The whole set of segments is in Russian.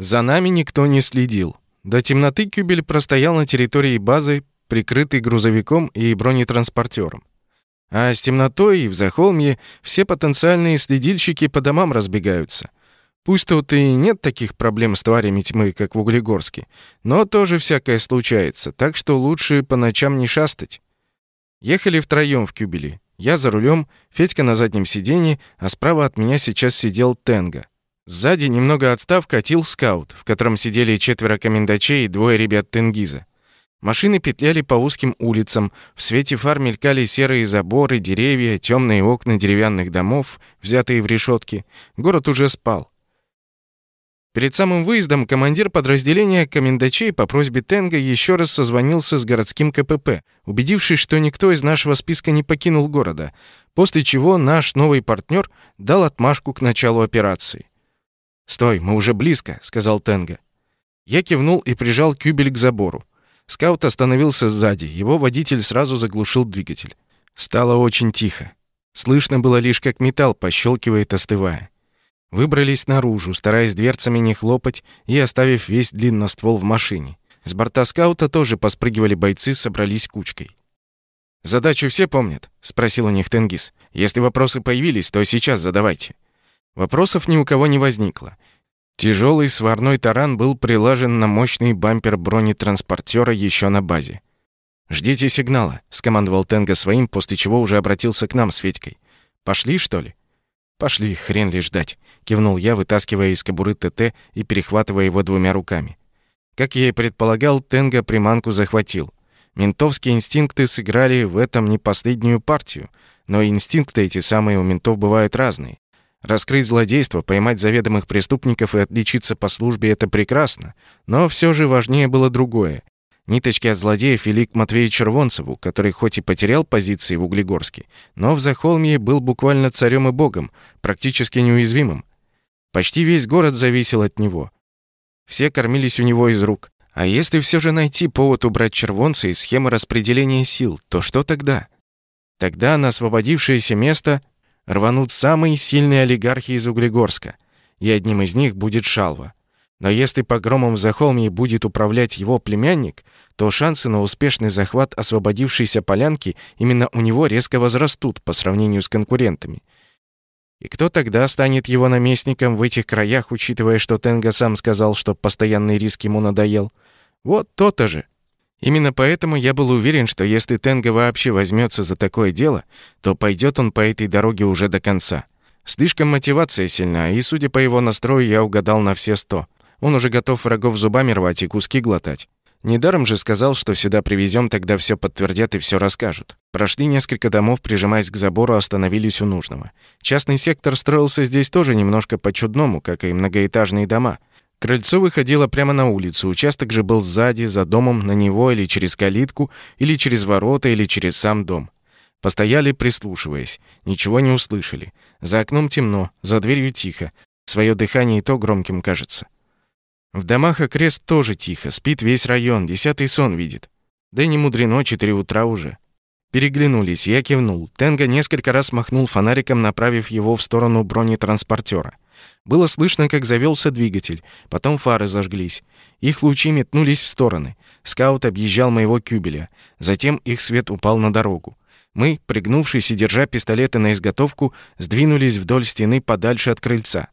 За нами никто не следил. До темноты Кюбель простоял на территории базы, прикрытый грузовиком и бронетранспортером. А с темнотой и в Захолмье все потенциальные следильщики по домам разбегаются. Пусть тут и нет таких проблем с тварями тьмы, как в Углегорске, но тоже всякое случается, так что лучше по ночам не шастать. Ехали втроем в Кюбеле. Я за рулем, Федька на заднем сиденье, а справа от меня сейчас сидел Тенга. Сзади, немного отстав, катил скаут, в котором сидели четверо комендачей и двое ребят Тенгиза. Машины петляли по узким улицам, в свете фар мелькали серые заборы, деревья, темные окна деревянных домов, взятые в решетки. Город уже спал. Перед самым выездом командир подразделения комендачей по просьбе Тенга еще раз созвонился с городским КПП, убедившись, что никто из нашего списка не покинул города, после чего наш новый партнер дал отмашку к началу операции. «Стой, мы уже близко», — сказал Тенга. Я кивнул и прижал кюбель к забору. Скаут остановился сзади, его водитель сразу заглушил двигатель. Стало очень тихо. Слышно было лишь, как металл пощелкивает, остывая. Выбрались наружу, стараясь дверцами не хлопать и оставив весь длинноствол в машине. С борта скаута тоже поспрыгивали бойцы, собрались кучкой. «Задачу все помнят?» — спросил у них Тенгиз. «Если вопросы появились, то сейчас задавайте». Вопросов ни у кого не возникло. Тяжелый сварной таран был прилажен на мощный бампер бронетранспортера еще на базе. «Ждите сигнала», — скомандовал Тенга своим, после чего уже обратился к нам с Федькой. «Пошли, что ли?» «Пошли, хрен ли ждать», — кивнул я, вытаскивая из кобуры ТТ и перехватывая его двумя руками. Как я и предполагал, Тенга приманку захватил. Ментовские инстинкты сыграли в этом не последнюю партию, но инстинкты эти самые у ментов бывают разные. Раскрыть злодейство, поймать заведомых преступников и отличиться по службе — это прекрасно. Но все же важнее было другое. Ниточки от злодеев вели к Матвею Червонцеву, который хоть и потерял позиции в Углегорске, но в Захолмье был буквально царем и богом, практически неуязвимым. Почти весь город зависел от него. Все кормились у него из рук. А если все же найти повод убрать червонца из схемы распределения сил, то что тогда? Тогда на освободившееся место рванут самые сильные олигархи из Углегорска, и одним из них будет Шалва. Но если погромом в Захолмье будет управлять его племянник, то шансы на успешный захват освободившейся полянки именно у него резко возрастут по сравнению с конкурентами. И кто тогда станет его наместником в этих краях, учитывая, что Тенга сам сказал, что постоянный риск ему надоел? Вот то-то же. Именно поэтому я был уверен, что если Тенга вообще возьмется за такое дело, то пойдет он по этой дороге уже до конца. Слишком мотивация сильна, и, судя по его настрою, я угадал на все сто. Он уже готов врагов зубами рвать и куски глотать. Недаром же сказал, что сюда привезем, тогда все подтвердят и все расскажут. Прошли несколько домов, прижимаясь к забору, остановились у нужного. Частный сектор строился здесь тоже немножко по-чудному, как и многоэтажные дома — Крыльцо выходило прямо на улицу, участок же был сзади, за домом, на него или через калитку, или через ворота, или через сам дом. Постояли, прислушиваясь. Ничего не услышали. За окном темно, за дверью тихо. Своё дыхание и то громким кажется. В домах окрест тоже тихо, спит весь район, десятый сон видит. Да и не мудрено, четыре утра уже. Переглянулись, я кивнул. Тенга несколько раз махнул фонариком, направив его в сторону бронетранспортера. Было слышно, как завелся двигатель, потом фары зажглись. Их лучи метнулись в стороны. Скаут объезжал моего кюбеля. Затем их свет упал на дорогу. Мы, пригнувшись и держа пистолеты на изготовку, сдвинулись вдоль стены подальше от крыльца.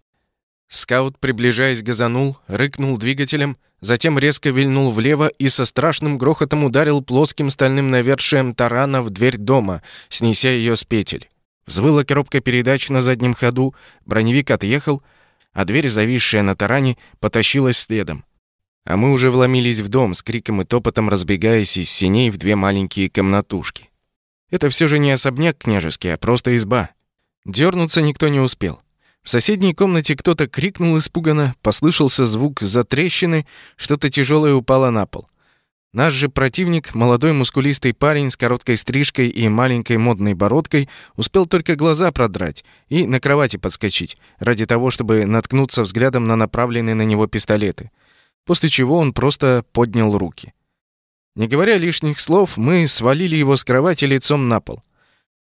Скаут, приближаясь, газанул, рыкнул двигателем, затем резко вильнул влево и со страшным грохотом ударил плоским стальным навершием тарана в дверь дома, снеся ее с петель. Взвыла коробка передач на заднем ходу, броневик отъехал, а дверь, зависшая на таране, потащилась следом. А мы уже вломились в дом, с криком и топотом разбегаясь из синей в две маленькие комнатушки. Это все же не особняк княжеский, а просто изба. Дернуться никто не успел. В соседней комнате кто-то крикнул испуганно, послышался звук затрещины, что-то тяжелое упало на пол. Наш же противник, молодой мускулистый парень с короткой стрижкой и маленькой модной бородкой, успел только глаза продрать и на кровати подскочить, ради того, чтобы наткнуться взглядом на направленные на него пистолеты. После чего он просто поднял руки. Не говоря лишних слов, мы свалили его с кровати лицом на пол.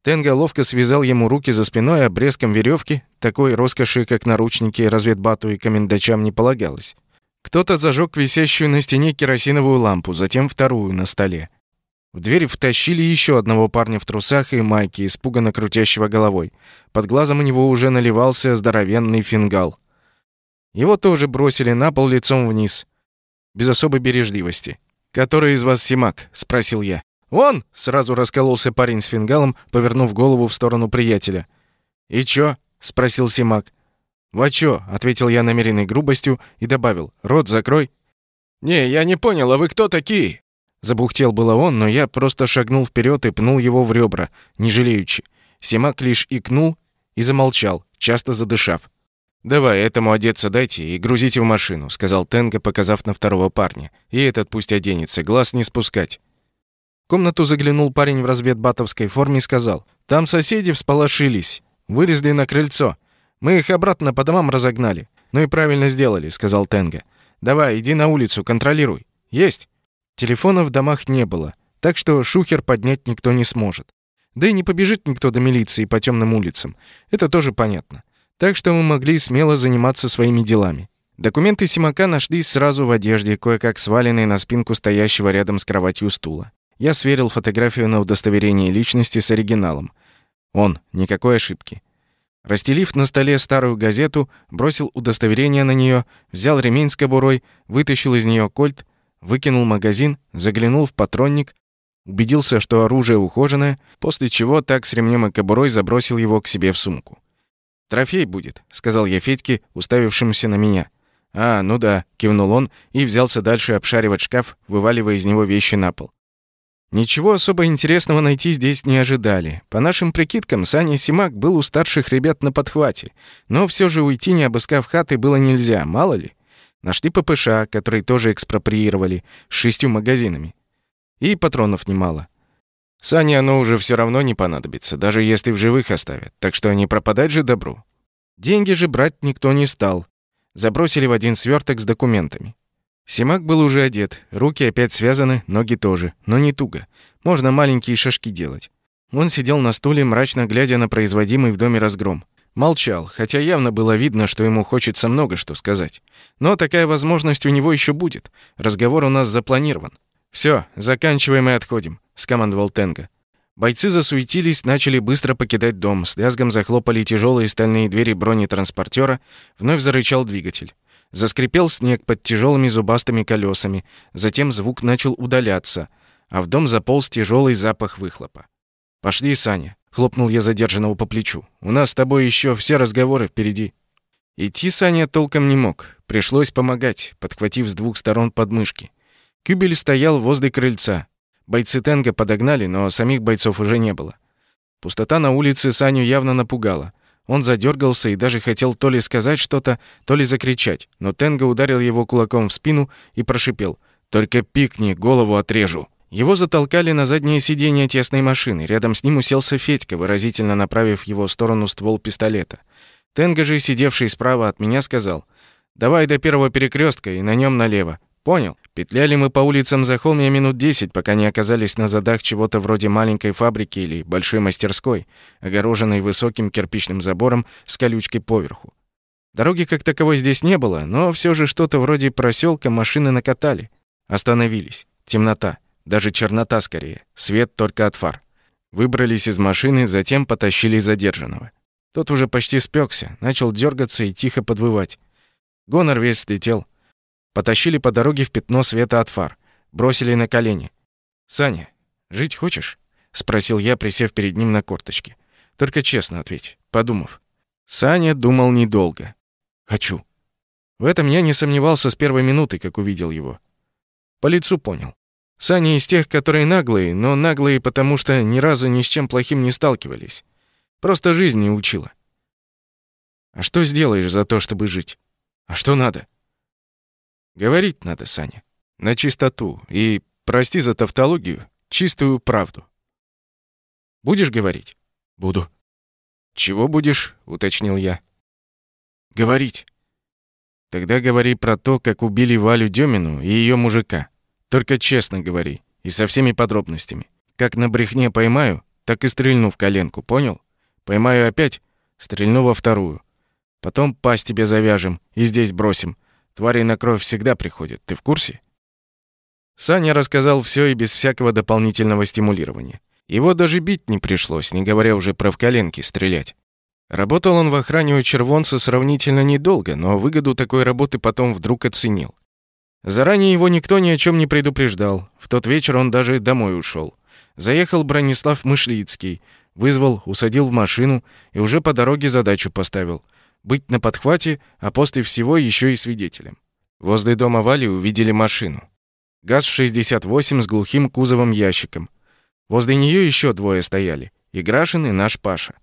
Тенга ловко связал ему руки за спиной обрезком веревки, такой роскоши, как наручники, разведбату и комендачам не полагалось. Кто-то зажег висящую на стене керосиновую лампу, затем вторую на столе. В дверь втащили еще одного парня в трусах и майке, испуганно крутящего головой. Под глазом у него уже наливался здоровенный фингал. Его тоже бросили на пол лицом вниз, без особой бережливости. «Который из вас Симак?» — спросил я. «Он!» — сразу раскололся парень с фингалом, повернув голову в сторону приятеля. «И чё?» — спросил Симак. «Во чё?» — ответил я намеренной грубостью и добавил. «Рот закрой». «Не, я не понял, а вы кто такие?» Забухтел было он, но я просто шагнул вперед и пнул его в ребра, не жалеючи. Симак лишь икнул и замолчал, часто задышав. «Давай, этому одеться дайте и грузите в машину», — сказал Тенга, показав на второго парня. «И этот пусть оденется, глаз не спускать». В комнату заглянул парень в разведбатовской форме и сказал. «Там соседи всполошились, вылезли на крыльцо. Мы их обратно по домам разогнали». «Ну и правильно сделали», — сказал Тенга. «Давай, иди на улицу, контролируй». «Есть». Телефона в домах не было, так что шухер поднять никто не сможет. Да и не побежит никто до милиции по темным улицам. Это тоже понятно. Так что мы могли смело заниматься своими делами. Документы Симака нашлись сразу в одежде, кое-как сваленной на спинку стоящего рядом с кроватью стула. Я сверил фотографию на удостоверение личности с оригиналом. Он, никакой ошибки. Расстелив на столе старую газету, бросил удостоверение на нее, взял ремень с кобурой, вытащил из нее кольт, выкинул магазин, заглянул в патронник, убедился, что оружие ухоженное, после чего так с ремнем и кобурой забросил его к себе в сумку. «Трофей будет», — сказал я Федьке, уставившемуся на меня. «А, ну да», — кивнул он и взялся дальше обшаривать шкаф, вываливая из него вещи на пол. Ничего особо интересного найти здесь не ожидали. По нашим прикидкам, Саня Симак был у старших ребят на подхвате, но все же уйти, не обыскав хаты, было нельзя, мало ли. Нашли ППШ, который тоже экспроприировали, с шестью магазинами. И патронов немало. Сане оно уже все равно не понадобится, даже если в живых оставят, так что не пропадать же добру. Деньги же брать никто не стал. Забросили в один сверток с документами. Симак был уже одет, руки опять связаны, ноги тоже, но не туго. Можно маленькие шажки делать. Он сидел на стуле, мрачно глядя на производимый в доме разгром. Молчал, хотя явно было видно, что ему хочется много что сказать. Но такая возможность у него еще будет. Разговор у нас запланирован. Все, заканчиваем и отходим», — скомандовал Тенга. Бойцы засуетились, начали быстро покидать дом. С лязгом захлопали тяжелые стальные двери бронетранспортера, вновь зарычал двигатель. Заскрипел снег под тяжелыми зубастыми колесами, затем звук начал удаляться, а в дом заполз тяжелый запах выхлопа. «Пошли, Саня», Хлопнул я задержанного по плечу. «У нас с тобой еще все разговоры впереди». Идти Саня толком не мог. Пришлось помогать, подхватив с двух сторон подмышки. Кюбель стоял возле крыльца. Бойцы Тенга подогнали, но самих бойцов уже не было. Пустота на улице Саню явно напугала. Он задергался и даже хотел то ли сказать что-то, то ли закричать, но Тенга ударил его кулаком в спину и прошипел «Только пикни, голову отрежу». Его затолкали на заднее сиденье тесной машины. Рядом с ним уселся Федька, выразительно направив в его сторону ствол пистолета. Тенга же, сидевший справа от меня, сказал, «Давай до первого перекрестка и на нем налево. Понял?» Петляли мы по улицам Захолмья минут десять, пока не оказались на задах чего-то вроде маленькой фабрики или большой мастерской, огороженной высоким кирпичным забором с колючкой поверху. Дороги как таковой здесь не было, но все же что-то вроде проселка машины накатали. Остановились. Темнота. Даже чернота скорее, свет только от фар. Выбрались из машины, затем потащили задержанного. Тот уже почти спекся, начал дергаться и тихо подвывать. Гонор весь слетел. Потащили по дороге в пятно света от фар. Бросили на колени. «Саня, жить хочешь?» — спросил я, присев перед ним на корточке. «Только честно ответь, подумав». Саня думал недолго. «Хочу». В этом я не сомневался с первой минуты, как увидел его. По лицу понял. Саня из тех, которые наглые, но наглые, потому что ни разу ни с чем плохим не сталкивались. Просто жизнь не учила. А что сделаешь за то, чтобы жить? А что надо? Говорить надо, Саня. На чистоту. И, прости за тавтологию, чистую правду. Будешь говорить? Буду. Чего будешь? Уточнил я. Говорить. Тогда говори про то, как убили Валю Демину и ее мужика. Только честно говори. И со всеми подробностями. Как на брехне поймаю, так и стрельну в коленку, понял? Поймаю опять, стрельну во вторую. Потом пасть тебе завяжем и здесь бросим. Твари на кровь всегда приходят, ты в курсе?» Саня рассказал все и без всякого дополнительного стимулирования. Его даже бить не пришлось, не говоря уже про в коленки стрелять. Работал он в охране у червонца сравнительно недолго, но выгоду такой работы потом вдруг оценил. Заранее его никто ни о чем не предупреждал. В тот вечер он даже домой ушел. Заехал Бронислав Мышлицкий, вызвал, усадил в машину и уже по дороге задачу поставил — быть на подхвате, а после всего еще и свидетелем. Возле дома Вали увидели машину. ГАЗ-68 с глухим кузовом-ящиком. Возле нее еще двое стояли — Играшин и наш Паша.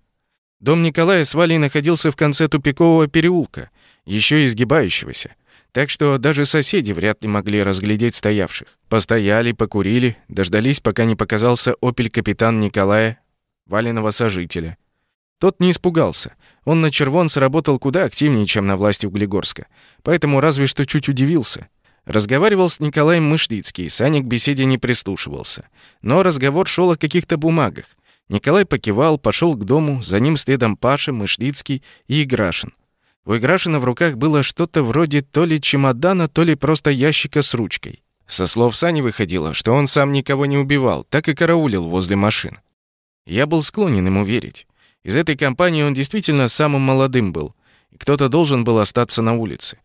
Дом Николая с Валей находился в конце тупикового переулка, еще изгибающегося. Так что даже соседи вряд ли могли разглядеть стоявших. Постояли, покурили, дождались, пока не показался опель-капитан Николая, Валиного сожителя. Тот не испугался. Он на червон сработал куда активнее, чем на власти Углегорска. Поэтому разве что чуть удивился. Разговаривал с Николаем Мышлицкий, Саня к беседе не прислушивался. Но разговор шел о каких-то бумагах. Николай покивал, пошел к дому, за ним следом Паша, Мышлицкий и Играшин. У Играшина в руках было что-то вроде то ли чемодана, то ли просто ящика с ручкой. Со слов Сани выходило, что он сам никого не убивал, так и караулил возле машин. Я был склонен ему верить. Из этой компании он действительно самым молодым был, и кто-то должен был остаться на улице.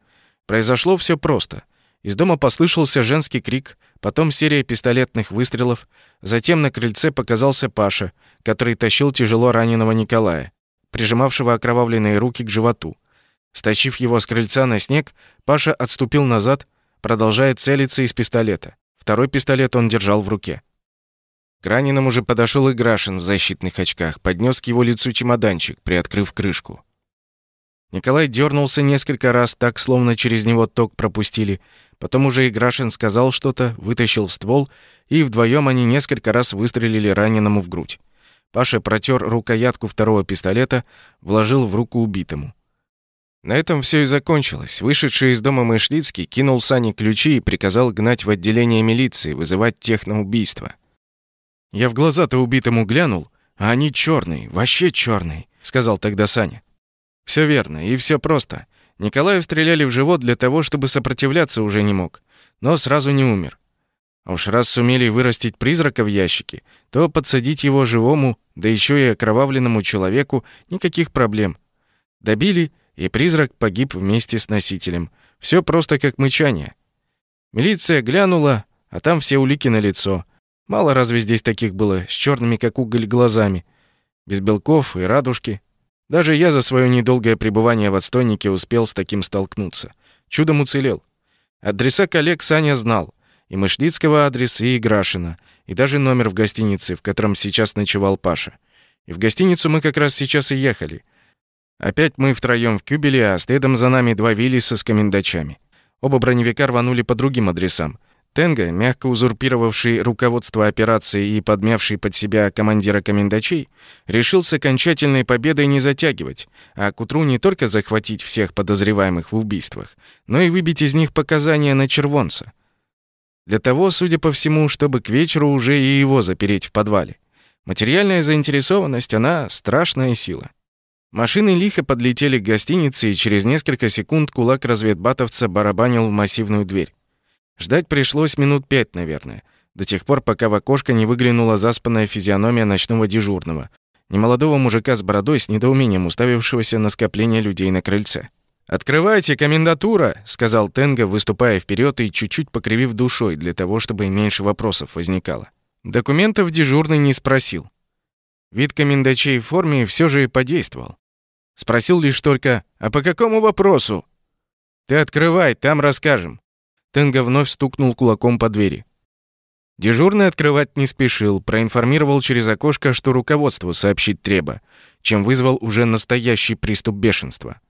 Произошло все просто. Из дома послышался женский крик, потом серия пистолетных выстрелов, затем на крыльце показался Паша, который тащил тяжело раненого Николая, прижимавшего окровавленные руки к животу. Стащив его с крыльца на снег, Паша отступил назад, продолжая целиться из пистолета. Второй пистолет он держал в руке. К раненому же подошел Играшин в защитных очках, поднес к его лицу чемоданчик, приоткрыв крышку. Николай дернулся несколько раз, так, словно через него ток пропустили. Потом уже Играшин сказал что-то, вытащил ствол, и вдвоем они несколько раз выстрелили раненому в грудь. Паша протер рукоятку второго пистолета, вложил в руку убитому. На этом все и закончилось. Вышедший из дома Мышлицкий кинул Сане ключи и приказал гнать в отделение милиции, вызывать тех на убийство. Я в глаза-то убитому глянул, а они черные, вообще черные, сказал тогда Саня. Все верно, и все просто. Николаю стреляли в живот для того, чтобы сопротивляться уже не мог, но сразу не умер. А уж раз сумели вырастить призрака в ящике, то подсадить его живому, да еще и окровавленному человеку, никаких проблем. Добили, и призрак погиб вместе с носителем. Все просто как мычание. Милиция глянула, а там все улики на лицо. Мало разве здесь таких было, с черными как уголь глазами, без белков и радужки. Даже я за свое недолгое пребывание в отстойнике успел с таким столкнуться. Чудом уцелел. Адреса коллег Саня знал и Мышлицкого адрес, и Играшина, и даже номер в гостинице, в котором сейчас ночевал Паша. И в гостиницу мы как раз сейчас и ехали. Опять мы втроем в кюбеле, а следом за нами два Виллиса с комендачами. Оба броневика рванули по другим адресам. Тенга, мягко узурпировавший руководство операции и подмявший под себя командира комендачей, решил с окончательной победой не затягивать, а к утру не только захватить всех подозреваемых в убийствах, но и выбить из них показания на червонца. Для того, судя по всему, чтобы к вечеру уже и его запереть в подвале. Материальная заинтересованность, она страшная сила. Машины лихо подлетели к гостинице, и через несколько секунд кулак разведбатовца барабанил в массивную дверь. Ждать пришлось минут пять, наверное, до тех пор, пока в окошко не выглянула заспанная физиономия ночного дежурного, немолодого мужика с бородой с недоумением уставившегося на скопление людей на крыльце. «Открывайте, комендатура!» — сказал Тенга, выступая вперед и чуть-чуть покривив душой для того, чтобы меньше вопросов возникало. Документов дежурный не спросил. Вид комендачей в форме все же и подействовал. Спросил лишь только «А по какому вопросу?» «Ты открывай, там расскажем». Тенга вновь стукнул кулаком по двери. Дежурный открывать не спешил, проинформировал через окошко, что руководству сообщить треба, чем вызвал уже настоящий приступ бешенства.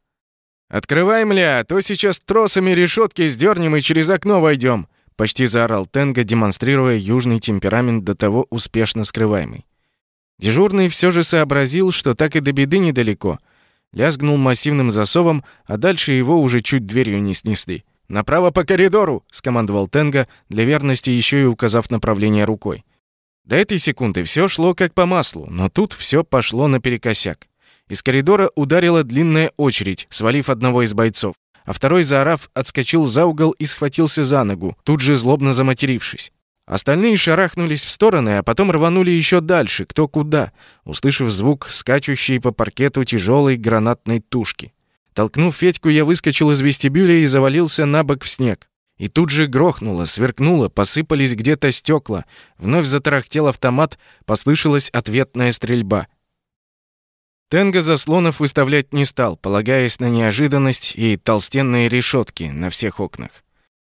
«Открывай, мля, а то сейчас тросами решетки сдернем и через окно войдем!» Почти заорал Тенга, демонстрируя южный темперамент до того успешно скрываемый. Дежурный все же сообразил, что так и до беды недалеко. Лязгнул массивным засовом, а дальше его уже чуть дверью не снесли. «Направо по коридору!» — скомандовал Тенга, для верности еще и указав направление рукой. До этой секунды все шло как по маслу, но тут все пошло наперекосяк. Из коридора ударила длинная очередь, свалив одного из бойцов. а второй, заорав, отскочил за угол и схватился за ногу, тут же злобно заматерившись. Остальные шарахнулись в стороны, а потом рванули еще дальше, кто куда, услышав звук скачущей по паркету тяжелой гранатной тушки. Толкнув Федьку, я выскочил из вестибюля и завалился на бок в снег. И тут же грохнуло, сверкнуло, посыпались где-то стекла. Вновь затарахтел автомат, послышалась ответная стрельба. Тенга заслонов выставлять не стал, полагаясь на неожиданность и толстенные решетки на всех окнах.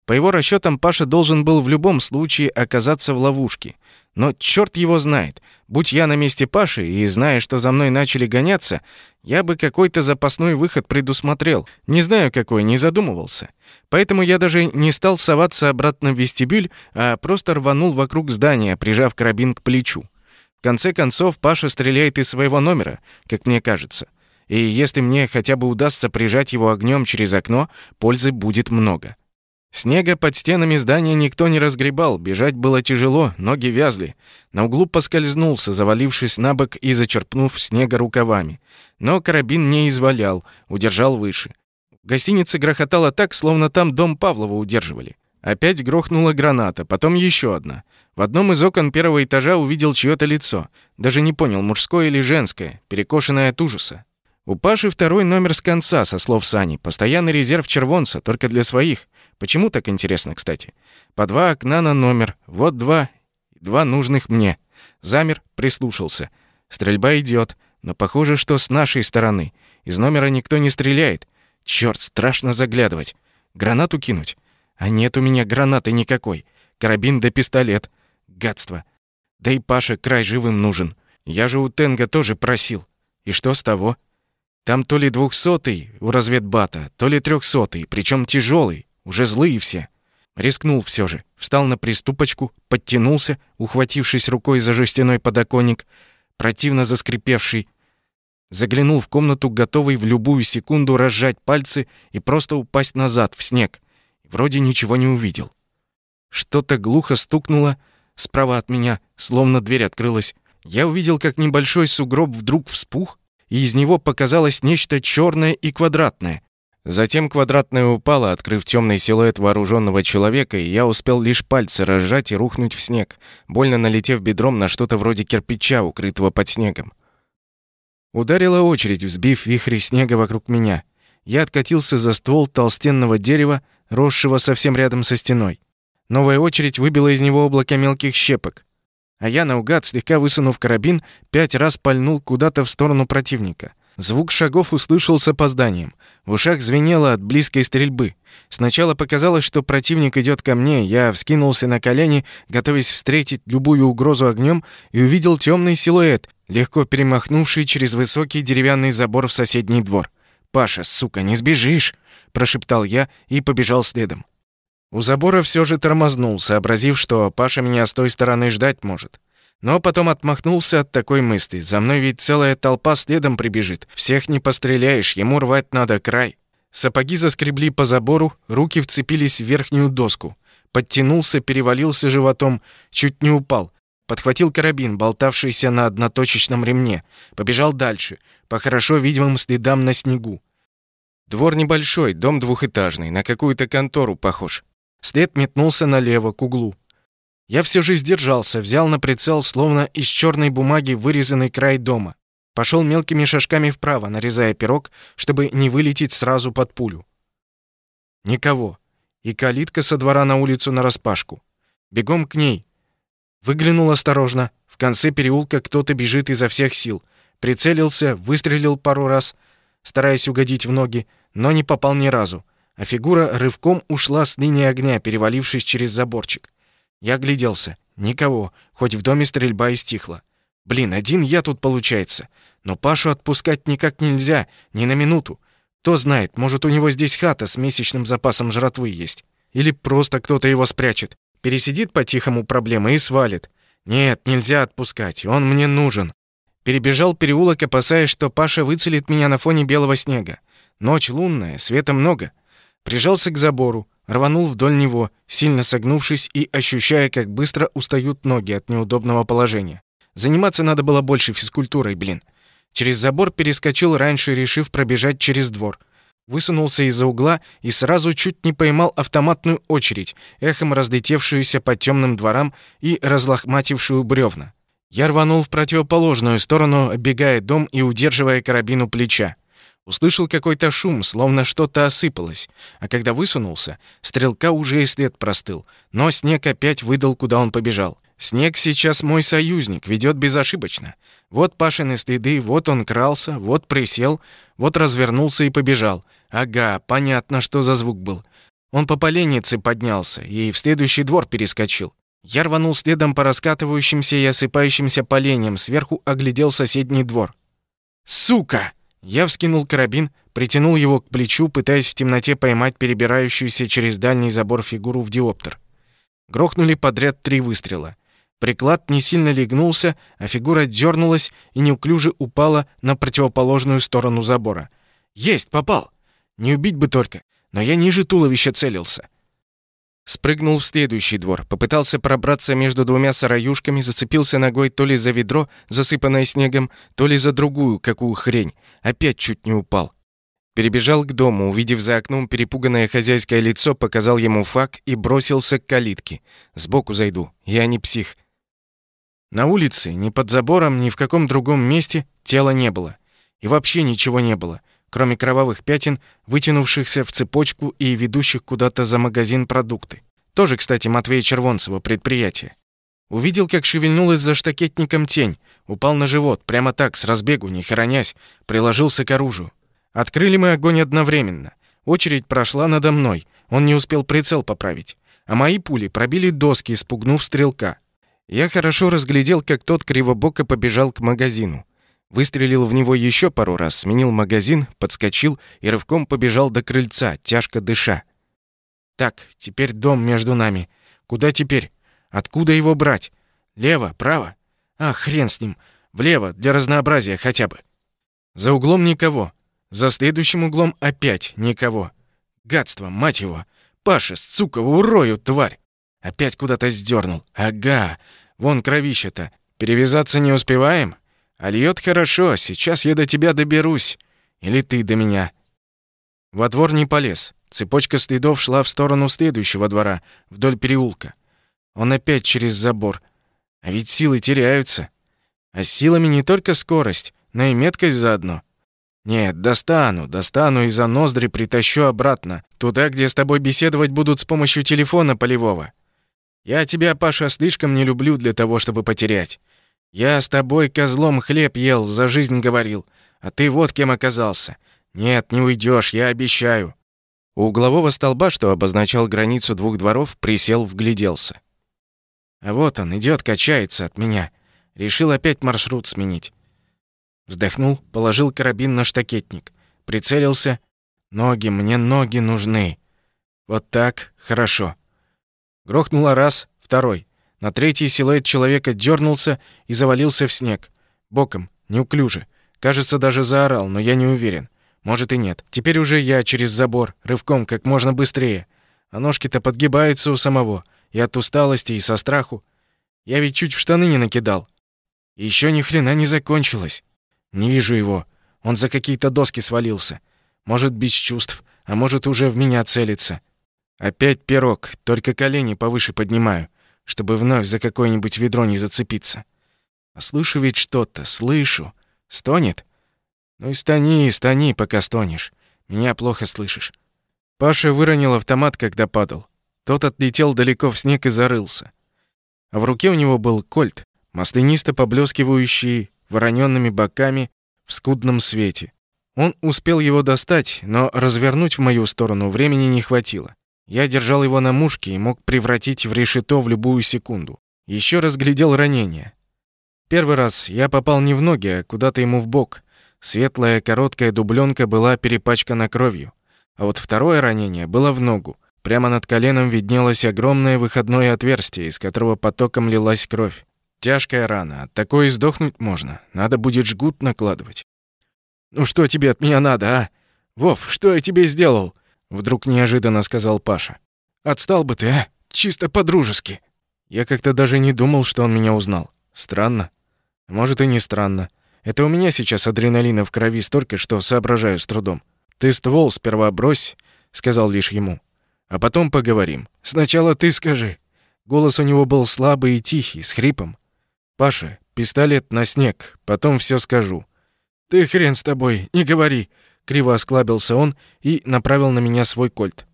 По его расчетам, Паша должен был в любом случае оказаться в ловушке. Но черт его знает. Будь я на месте Паши и зная, что за мной начали гоняться, я бы какой-то запасной выход предусмотрел. Не знаю какой, не задумывался. Поэтому я даже не стал соваться обратно в вестибюль, а просто рванул вокруг здания, прижав карабин к плечу. В конце концов, Паша стреляет из своего номера, как мне кажется. И если мне хотя бы удастся прижать его огнем через окно, пользы будет много. Снега под стенами здания никто не разгребал, бежать было тяжело, ноги вязли. На углу поскользнулся, завалившись на бок и зачерпнув снега рукавами. Но карабин не извалял, удержал выше. В гостинице грохотало так, словно там дом Павлова удерживали. Опять грохнула граната, потом еще одна. В одном из окон первого этажа увидел чьё-то лицо. Даже не понял, мужское или женское, перекошенное от ужаса. У Паши второй номер с конца, со слов Сани. Постоянный резерв червонца, только для своих. Почему так интересно, кстати? По два окна на номер. Вот два. Два нужных мне. Замер, прислушался. Стрельба идет, но похоже, что с нашей стороны. Из номера никто не стреляет. Черт, страшно заглядывать. Гранату кинуть? А нет у меня гранаты никакой. Карабин да пистолет. Гадство. Да и Паша край живым нужен. Я же у Тенга тоже просил. И что с того? Там то ли двухсотый у разведбата, то ли трехсотый, причем тяжелый. Уже злые все. Рискнул все же. Встал на приступочку, подтянулся, ухватившись рукой за жестяной подоконник, противно заскрипевший. Заглянул в комнату, готовый в любую секунду разжать пальцы и просто упасть назад, в снег. Вроде ничего не увидел. Что-то глухо стукнуло справа от меня, словно дверь открылась. Я увидел, как небольшой сугроб вдруг вспух, и из него показалось нечто черное и квадратное. Затем квадратное упало, открыв темный силуэт вооруженного человека, и я успел лишь пальцы разжать и рухнуть в снег, больно налетев бедром на что-то вроде кирпича, укрытого под снегом. Ударила очередь, взбив вихри снега вокруг меня. Я откатился за ствол толстенного дерева, росшего совсем рядом со стеной. Новая очередь выбила из него облако мелких щепок. А я наугад, слегка высунув карабин, пять раз пальнул куда-то в сторону противника — Звук шагов услышал с опозданием. В ушах звенело от близкой стрельбы. Сначала показалось, что противник идет ко мне. Я вскинулся на колени, готовясь встретить любую угрозу огнем, и увидел темный силуэт, легко перемахнувший через высокий деревянный забор в соседний двор. «Паша, сука, не сбежишь!» — прошептал я и побежал следом. У забора все же тормознул, сообразив, что Паша меня с той стороны ждать может. Но потом отмахнулся от такой мысли. За мной ведь целая толпа следом прибежит. Всех не постреляешь, ему рвать надо край. Сапоги заскребли по забору, руки вцепились в верхнюю доску. Подтянулся, перевалился животом, чуть не упал. Подхватил карабин, болтавшийся на одноточечном ремне. Побежал дальше, по хорошо видимым следам на снегу. Двор небольшой, дом двухэтажный, на какую-то контору похож. След метнулся налево, к углу. Я все же сдержался, взял на прицел, словно из черной бумаги вырезанный край дома. Пошел мелкими шажками вправо, нарезая пирог, чтобы не вылететь сразу под пулю. Никого. И калитка со двора на улицу нараспашку. Бегом к ней. Выглянул осторожно. В конце переулка кто-то бежит изо всех сил. Прицелился, выстрелил пару раз, стараясь угодить в ноги, но не попал ни разу. А фигура рывком ушла с линии огня, перевалившись через заборчик. Я огляделся. Никого, хоть в доме стрельба и стихла. Блин, один я тут получается. Но Пашу отпускать никак нельзя, ни на минуту. Кто знает, может, у него здесь хата с месячным запасом жратвы есть. Или просто кто-то его спрячет. Пересидит по-тихому проблемы и свалит. Нет, нельзя отпускать, он мне нужен. Перебежал переулок, опасаясь, что Паша выцелит меня на фоне белого снега. Ночь лунная, света много. Прижался к забору, рванул вдоль него, сильно согнувшись и ощущая, как быстро устают ноги от неудобного положения. Заниматься надо было больше физкультурой, блин. Через забор перескочил раньше, решив пробежать через двор. Высунулся из-за угла и сразу чуть не поймал автоматную очередь, эхом разлетевшуюся по темным дворам и разлохматившую бревна. Я рванул в противоположную сторону, оббегая дом и удерживая карабин у плеча. Услышал какой-то шум, словно что-то осыпалось, а когда высунулся, стрелка уже и след простыл, но снег опять выдал, куда он побежал. Снег сейчас мой союзник, ведет безошибочно. Вот Пашины следы, вот он крался, вот присел, вот развернулся и побежал. Ага, понятно, что за звук был. Он по поленнице поднялся и в следующий двор перескочил. Я рванул следом по раскатывающимся и осыпающимся поленьям, сверху оглядел соседний двор. «Сука!» Я вскинул карабин, притянул его к плечу, пытаясь в темноте поймать перебирающуюся через дальний забор фигуру в диоптер. Грохнули подряд три выстрела. Приклад не сильно легнулся, а фигура дернулась и неуклюже упала на противоположную сторону забора. «Есть, попал! Не убить бы только, но я ниже туловища целился». Спрыгнул в следующий двор, попытался пробраться между двумя сараюшками, зацепился ногой то ли за ведро, засыпанное снегом, то ли за другую, какую хрень. Опять чуть не упал. Перебежал к дому, увидев за окном перепуганное хозяйское лицо, показал ему фак и бросился к калитке. Сбоку зайду, я не псих. На улице, ни под забором, ни в каком другом месте тела не было. И вообще ничего не было кроме кровавых пятен, вытянувшихся в цепочку и ведущих куда-то за магазин продукты. Тоже, кстати, Матвея Червонцева предприятие. Увидел, как шевельнулась за штакетником тень, упал на живот, прямо так, с разбегу, не хоронясь, приложился к оружию. Открыли мы огонь одновременно. Очередь прошла надо мной, он не успел прицел поправить. А мои пули пробили доски, спугнув стрелка. Я хорошо разглядел, как тот кривобоко побежал к магазину. Выстрелил в него еще пару раз, сменил магазин, подскочил и рывком побежал до крыльца, тяжко дыша. Так, теперь дом между нами. Куда теперь? Откуда его брать? Лево, право? А, хрен с ним. Влево, для разнообразия хотя бы. За углом никого. За следующим углом опять никого. Гадство, мать его. Паша, сука, урою, тварь. Опять куда-то сдернул. Ага, вон кровище-то. Перевязаться не успеваем? А льёт хорошо, сейчас я до тебя доберусь. Или ты до меня. Во двор не полез. Цепочка следов шла в сторону следующего двора, вдоль переулка. Он опять через забор. А ведь силы теряются. А с силами не только скорость, но и меткость заодно. Нет, достану, достану и за ноздри притащу обратно, туда, где с тобой беседовать будут с помощью телефона полевого. Я тебя, Паша, слишком не люблю для того, чтобы потерять. Я с тобой козлом хлеб ел, за жизнь говорил, а ты вот кем оказался. Нет, не уйдешь, я обещаю». У углового столба, что обозначал границу двух дворов, присел, вгляделся. А вот он, идет, качается от меня. Решил опять маршрут сменить. Вздохнул, положил карабин на штакетник. Прицелился. Ноги, мне ноги нужны. Вот так, хорошо. Грохнуло раз, второй. На третий силуэт человека дернулся и завалился в снег. Боком, неуклюже. Кажется, даже заорал, но я не уверен. Может и нет. Теперь уже я через забор, рывком, как можно быстрее. А ножки-то подгибаются у самого. И от усталости, и со страху. Я ведь чуть в штаны не накидал. И ещё ни хрена не закончилось. Не вижу его. Он за какие-то доски свалился. Может, без чувств, а может, уже в меня целится. Опять пирог, только колени повыше поднимаю чтобы вновь за какое-нибудь ведро не зацепиться. А слышу ведь что-то, слышу. Стонет? Ну и стани, стани, пока стонешь. Меня плохо слышишь. Паша выронил автомат, когда падал. Тот отлетел далеко в снег и зарылся. А в руке у него был кольт, маслянисто поблескивающий вороненными боками в скудном свете. Он успел его достать, но развернуть в мою сторону времени не хватило. Я держал его на мушке и мог превратить в решето в любую секунду. Еще раз глядел ранение. Первый раз я попал не в ноги, а куда-то ему в бок. Светлая короткая дубленка была перепачкана кровью. А вот второе ранение было в ногу. Прямо над коленом виднелось огромное выходное отверстие, из которого потоком лилась кровь. Тяжкая рана, от такой сдохнуть можно. Надо будет жгут накладывать. «Ну что тебе от меня надо, а? Вов, что я тебе сделал?» Вдруг неожиданно сказал Паша. «Отстал бы ты, а? Чисто по-дружески». Я как-то даже не думал, что он меня узнал. Странно. Может, и не странно. Это у меня сейчас адреналина в крови столько, что соображаю с трудом. «Ты ствол сперва брось», — сказал лишь ему. «А потом поговорим. Сначала ты скажи». Голос у него был слабый и тихий, с хрипом. «Паша, пистолет на снег, потом все скажу». «Ты хрен с тобой, не говори!» Криво осклабился он и направил на меня свой кольт.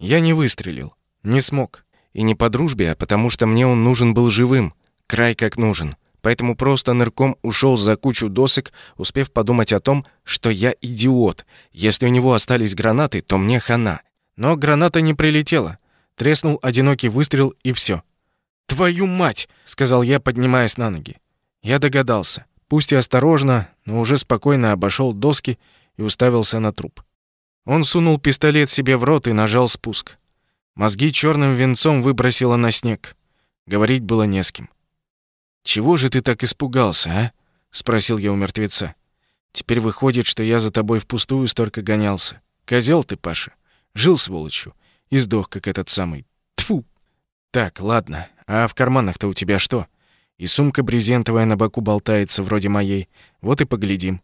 Я не выстрелил. Не смог. И не по дружбе, а потому что мне он нужен был живым. Край как нужен. Поэтому просто нырком ушел за кучу досок, успев подумать о том, что я идиот. Если у него остались гранаты, то мне хана. Но граната не прилетела. Треснул одинокий выстрел, и все. «Твою мать!» — сказал я, поднимаясь на ноги. Я догадался. Пусть и осторожно, но уже спокойно обошел доски и уставился на труп. Он сунул пистолет себе в рот и нажал спуск. Мозги черным венцом выбросило на снег. Говорить было не с кем. «Чего же ты так испугался, а?» — спросил я у мертвеца. «Теперь выходит, что я за тобой впустую столько гонялся. Козел ты, Паша. Жил сволочью и сдох, как этот самый. Тфу. Так, ладно. А в карманах-то у тебя что? И сумка брезентовая на боку болтается, вроде моей. Вот и поглядим.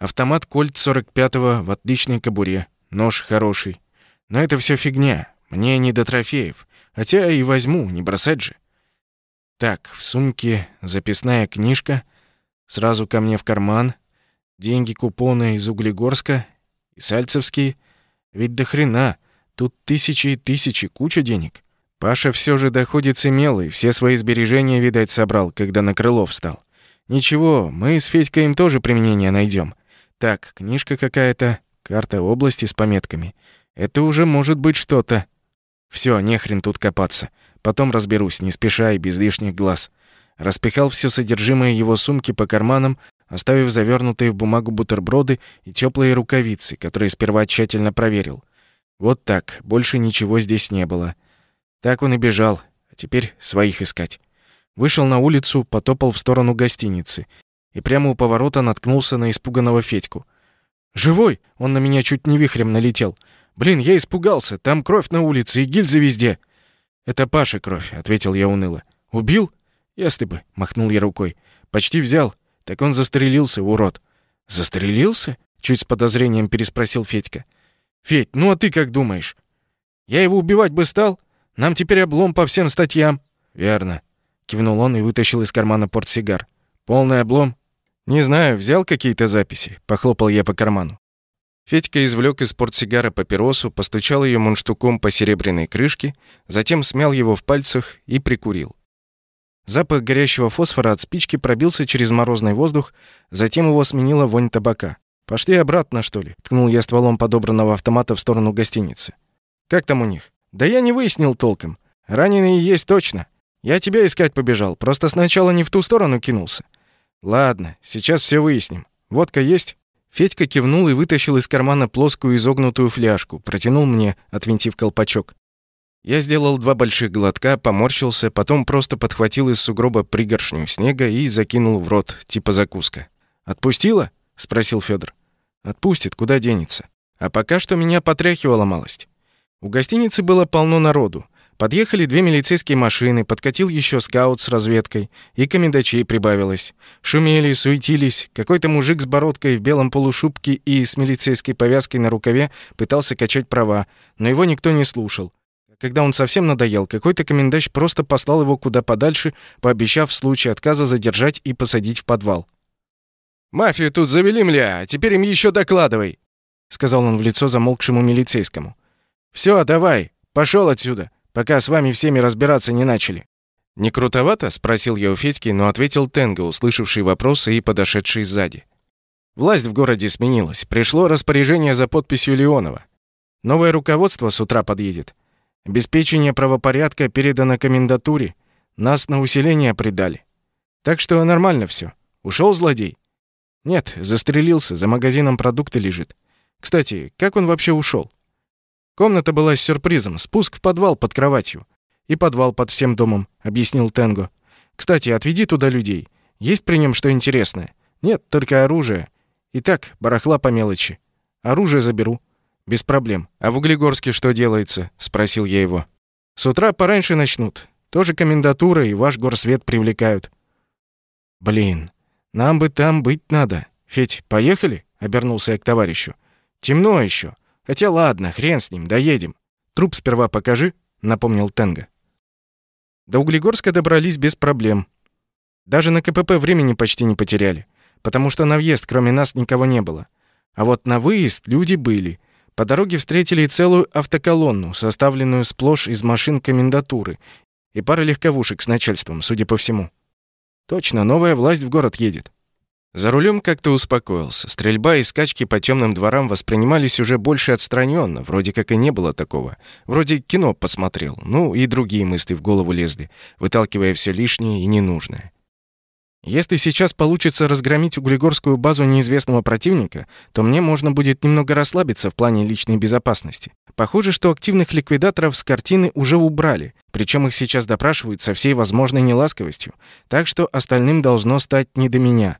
Автомат Кольт 45-го в отличной кобуре. Нож хороший. Но это все фигня. Мне не до трофеев. Хотя и возьму, не бросать же. Так, в сумке записная книжка. Сразу ко мне в карман. Деньги купоны из Углегорска. И сальцевские. Ведь до хрена. Тут тысячи и тысячи, куча денег. Паша все же доходит смелый, все свои сбережения, видать, собрал, когда на крыло встал. Ничего, мы с Федькой им тоже применение найдем. Так, книжка какая-то, карта области с пометками. Это уже может быть что-то. Все, не хрен тут копаться. Потом разберусь, не спеша и без лишних глаз. Распихал все содержимое его сумки по карманам, оставив завернутые в бумагу бутерброды и теплые рукавицы, которые сперва тщательно проверил. Вот так, больше ничего здесь не было. Так он и бежал, а теперь своих искать. Вышел на улицу, потопал в сторону гостиницы и прямо у поворота наткнулся на испуганного Федьку. «Живой!» — он на меня чуть не вихрем налетел. «Блин, я испугался, там кровь на улице и гильзы везде!» «Это Паша кровь», — ответил я уныло. «Убил?» «Если бы», — махнул я рукой. «Почти взял. Так он застрелился, урод». «Застрелился?» — чуть с подозрением переспросил Федька. «Федь, ну а ты как думаешь? Я его убивать бы стал?» Нам теперь облом по всем статьям». «Верно», — кивнул он и вытащил из кармана портсигар. «Полный облом?» «Не знаю, взял какие-то записи?» — похлопал я по карману. Федька извлек из портсигара папиросу, постучал ее мундштуком по серебряной крышке, затем смял его в пальцах и прикурил. Запах горящего фосфора от спички пробился через морозный воздух, затем его сменила вонь табака. «Пошли обратно, что ли?» — ткнул я стволом подобранного автомата в сторону гостиницы. «Как там у них?» Да я не выяснил толком. Раненые есть точно. Я тебя искать побежал, просто сначала не в ту сторону кинулся. Ладно, сейчас все выясним. Водка есть? Федька кивнул и вытащил из кармана плоскую изогнутую фляжку, протянул мне, отвинтив колпачок. Я сделал два больших глотка, поморщился, потом просто подхватил из сугроба пригоршню снега и закинул в рот, типа закуска. «Отпустила?» — спросил Федор. «Отпустит, куда денется. А пока что меня потряхивала малость. У гостиницы было полно народу. Подъехали две милицейские машины, подкатил еще скаут с разведкой, и комендачей прибавилось. Шумели, суетились. Какой-то мужик с бородкой в белом полушубке и с милицейской повязкой на рукаве пытался качать права, но его никто не слушал. Когда он совсем надоел, какой-то комендач просто послал его куда подальше, пообещав в случае отказа задержать и посадить в подвал. «Мафию тут завели, мля, а теперь им еще докладывай», — сказал он в лицо замолкшему милицейскому. Все, давай, пошел отсюда, пока с вами всеми разбираться не начали». «Не крутовато?» — спросил я у Федьки, но ответил Тенго, услышавший вопросы и подошедший сзади. Власть в городе сменилась. Пришло распоряжение за подписью Леонова. Новое руководство с утра подъедет. Обеспечение правопорядка передано комендатуре. Нас на усиление придали. Так что нормально все. Ушел злодей? Нет, застрелился, за магазином продукты лежит. Кстати, как он вообще ушел? Комната была с сюрпризом, спуск в подвал под кроватью. И подвал под всем домом, объяснил Тенго. Кстати, отведи туда людей. Есть при нем что интересное? Нет, только оружие. Итак, барахла по мелочи. Оружие заберу. Без проблем. А в Углегорске что делается? спросил я его. С утра пораньше начнут. Тоже комендатура и ваш горсвет привлекают. Блин, нам бы там быть надо. Федь, поехали? обернулся я к товарищу. Темно еще. Хотя ладно, хрен с ним, доедем. Труп сперва покажи, напомнил Тенга. До Углегорска добрались без проблем. Даже на КПП времени почти не потеряли, потому что на въезд кроме нас никого не было. А вот на выезд люди были. По дороге встретили целую автоколонну, составленную сплошь из машин комендатуры, и пара легковушек с начальством, судя по всему. Точно, новая власть в город едет. За рулем как-то успокоился. Стрельба и скачки по темным дворам воспринимались уже больше отстраненно, вроде как и не было такого. Вроде кино посмотрел, ну и другие мысли в голову лезли, выталкивая все лишнее и ненужное. Если сейчас получится разгромить углегорскую базу неизвестного противника, то мне можно будет немного расслабиться в плане личной безопасности. Похоже, что активных ликвидаторов с картины уже убрали, причем их сейчас допрашивают со всей возможной неласковостью, так что остальным должно стать не до меня.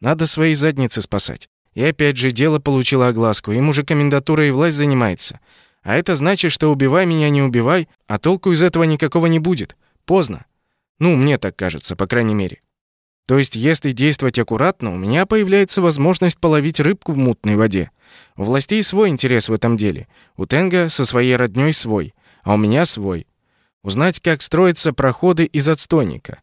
Надо свои задницы спасать. И опять же, дело получило огласку, им уже комендатура и власть занимается. А это значит, что убивай меня, не убивай, а толку из этого никакого не будет. Поздно. Ну, мне так кажется, по крайней мере. То есть, если действовать аккуратно, у меня появляется возможность половить рыбку в мутной воде. У властей свой интерес в этом деле. У Тенга со своей роднёй свой, а у меня свой. Узнать, как строятся проходы из отстойника.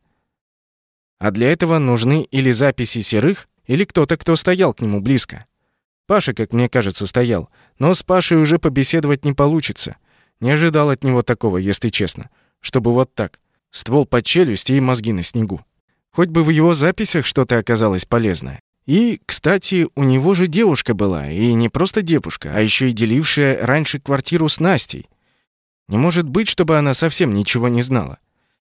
А для этого нужны или записи серых, или кто-то, кто стоял к нему близко. Паша, как мне кажется, стоял, но с Пашей уже побеседовать не получится. Не ожидал от него такого, если честно. Чтобы вот так. Ствол под челюстью и мозги на снегу. Хоть бы в его записях что-то оказалось полезное. И, кстати, у него же девушка была, и не просто девушка, а еще и делившая раньше квартиру с Настей. Не может быть, чтобы она совсем ничего не знала.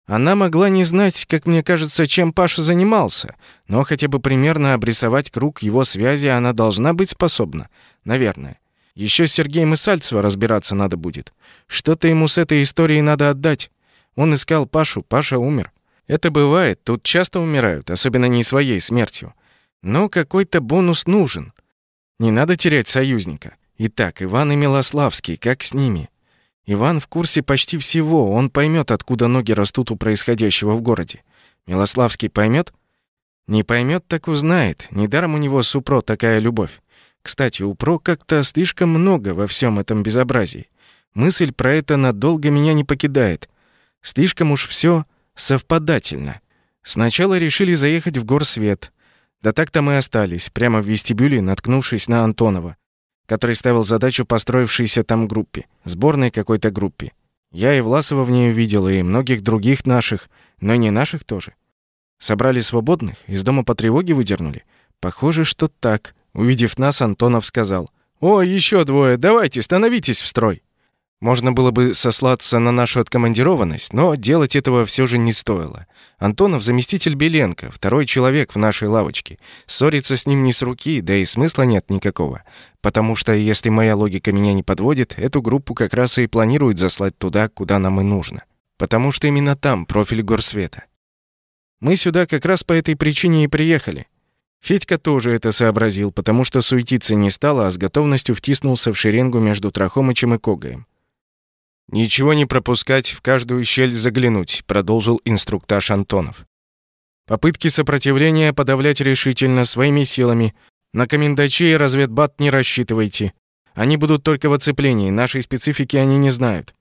Она могла не знать, как мне кажется, чем Паша занимался, но хотя бы примерно обрисовать круг его связи она должна быть способна, наверное. Еще с Сергеем Исальцева разбираться надо будет. Что-то ему с этой историей надо отдать. Он искал Пашу, Паша умер. Это бывает, тут часто умирают, особенно не своей смертью. Но какой-то бонус нужен. Не надо терять союзника. Итак, Иван и Милославский, как с ними? Иван в курсе почти всего, он поймет, откуда ноги растут у происходящего в городе. Милославский поймет? Не поймет, так узнает. Недаром у него с Упро такая любовь. Кстати, Упро как-то слишком много во всем этом безобразии. Мысль про это надолго меня не покидает. Слишком уж все совпадательно. Сначала решили заехать в Горсвет. Да так-то мы остались, прямо в вестибюле, наткнувшись на Антонова, который ставил задачу построившейся там группе, сборной какой-то группе. Я и Власова в ней увидел, и многих других наших, но не наших тоже. Собрали свободных, из дома по тревоге выдернули. Похоже, что так. Увидев нас, Антонов сказал: "О, еще двое, давайте, становитесь в строй". Можно было бы сослаться на нашу откомандированность, но делать этого все же не стоило. Антонов заместитель Беленко, второй человек в нашей лавочке. Ссориться с ним не с руки, да и смысла нет никакого. Потому что если моя логика меня не подводит, эту группу как раз и планируют заслать туда, куда нам и нужно. Потому что именно там профиль горсвета. Мы сюда как раз по этой причине и приехали. Федька тоже это сообразил, потому что суетиться не стал, а с готовностью втиснулся в шеренгу между Трахомычем и Когаем. «Ничего не пропускать, в каждую щель заглянуть», — продолжил инструктаж Антонов. «Попытки сопротивления подавлять решительно своими силами. На комендачей и разведбат не рассчитывайте. Они будут только в оцеплении, нашей специфики они не знают».